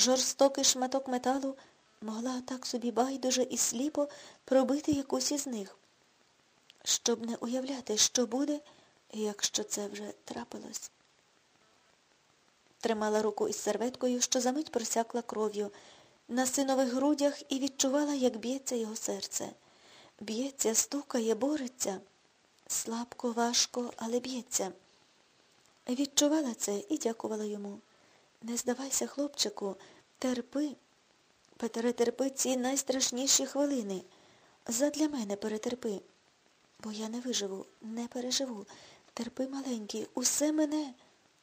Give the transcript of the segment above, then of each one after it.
жорстокий шматок металу могла так собі байдуже і сліпо пробити якусь із них, щоб не уявляти, що буде, якщо це вже трапилось. Тримала руку із серветкою, що за мить просякла кров'ю, на синових грудях і відчувала, як б'ється його серце. Б'ється, стукає, бореться. Слабко, важко, але б'ється. Відчувала це і дякувала йому. Не здавайся, хлопчику, терпи. Перетерпи ці найстрашніші хвилини. Задля мене перетерпи. Бо я не виживу, не переживу. Терпи, маленький, усе мене,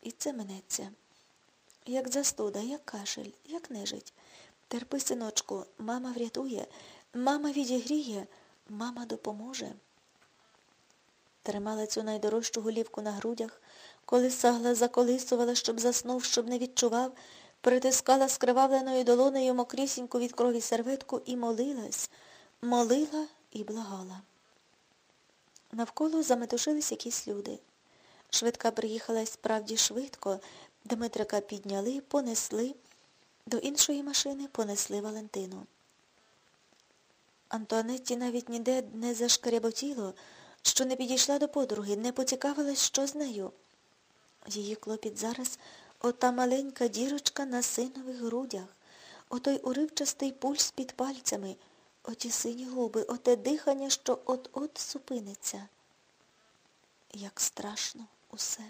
і це минеться. Як застуда, як кашель, як нежить. Терпи, синочку, мама врятує, мама відігріє, мама допоможе. Тримала цю найдорожчу голівку на грудях, коли сагла заколисувала, щоб заснув, щоб не відчував, притискала скривавленою долонею мокрісіньку від крові серветку і молилась, молила і благала. Навколо заметушились якісь люди. Швидка приїхала справді швидко, Дмитрика підняли, понесли, до іншої машини понесли Валентину. Антуанетті навіть ніде не зашкряботіло, що не підійшла до подруги, не поцікавилась, що з нею. Її клопіт зараз ота маленька дірочка на синових грудях, отой уривчастий пульс під пальцями, оті сині губи, оте дихання, що от-от супиниться. Як страшно усе.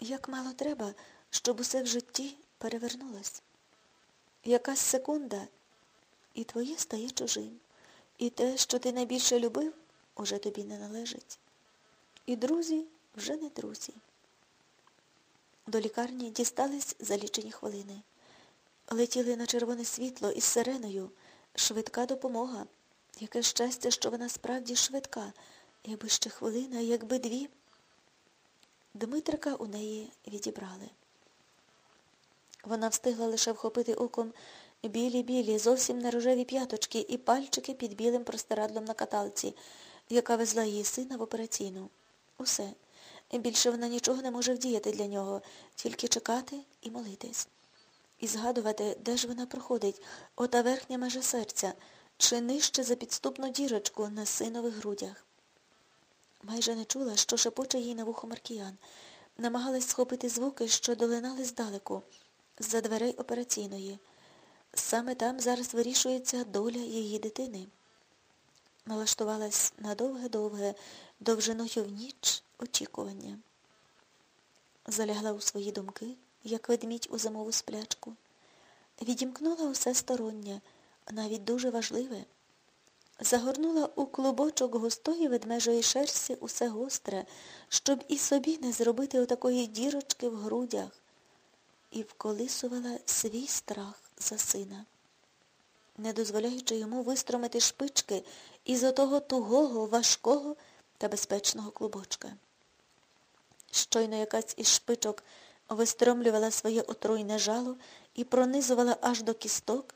Як мало треба, щоб усе в житті перевернулось. Якась секунда, і твоє стає чужим. І те, що ти найбільше любив, уже тобі не належить. І друзі вже не друзі. До лікарні дістались за лічені хвилини. Летіли на червоне світло із сиреною. Швидка допомога. Яке щастя, що вона справді швидка. Якби ще хвилина, якби дві. Дмитрика у неї відібрали. Вона встигла лише вхопити оком білі-білі, зовсім не рожеві п'яточки і пальчики під білим простирадлом на каталці, яка везла її сина в операційну. Усе. Більше вона нічого не може вдіяти для нього, тільки чекати і молитись. І згадувати, де ж вона проходить, ота верхня межа серця, чи нижче за підступну дірочку на синових грудях. Майже не чула, що шепоче їй на вухо Маркіян. Намагалась схопити звуки, що долинали здалеку, з-за дверей операційної. Саме там зараз вирішується доля її дитини. Налаштувалась на довге-довге, довжиною в ніч очікування. Залягла у свої думки, як ведмідь у зимову сплячку. Відімкнула усе стороннє, навіть дуже важливе. Загорнула у клубочок густої ведмежої шерсті усе гостре, щоб і собі не зробити отакої дірочки в грудях, і вколисувала свій страх за сина, не дозволяючи йому вистромити шпички із отого тугого, важкого та безпечного клубочка. Щойно якась із шпичок вистромлювала своє отруйне жало і пронизувала аж до кісток,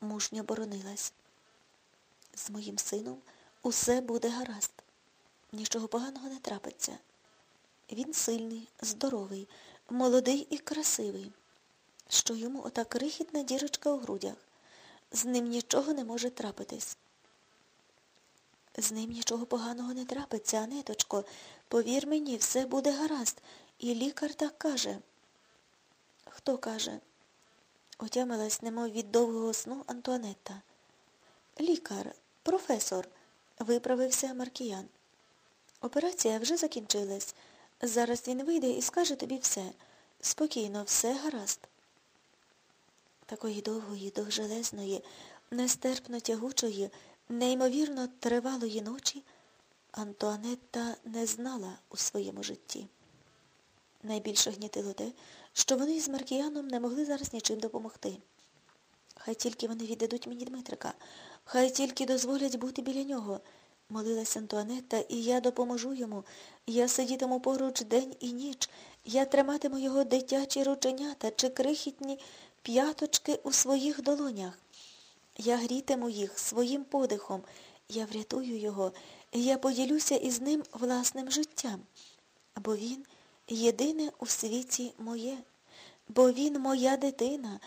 мужньо боронилась. З моїм сином усе буде гаразд. Нічого поганого не трапиться. Він сильний, здоровий, молодий і красивий. Що йому ота крихітна дірочка у грудях. З ним нічого не може трапитись. З ним нічого поганого не трапиться, Анеточко. Повір мені, все буде гаразд. І лікар так каже. Хто каже? Отямилась, немов від довгого сну Антуанетта. Лікар, професор, виправився Маркіян. Операція вже закінчилась. Зараз він вийде і скаже тобі все. Спокійно, все гаразд. Такої довгої, довжелезної, нестерпно тягучої, неймовірно тривалої ночі Антуанетта не знала у своєму житті. Найбільше гнітило те, що вони з Маркіяном не могли зараз нічим допомогти. Хай тільки вони віддадуть мені Дмитрика, хай тільки дозволять бути біля нього, молилась Антуанетта, і я допоможу йому. Я сидітиму поруч день і ніч, я триматиму його дитячі рученята чи крихітні п'яточки у своїх долонях. Я грітиму їх своїм подихом, я врятую його, я поділюся із ним власним життям. Бо він єдине у світі моє, бо він моя дитина,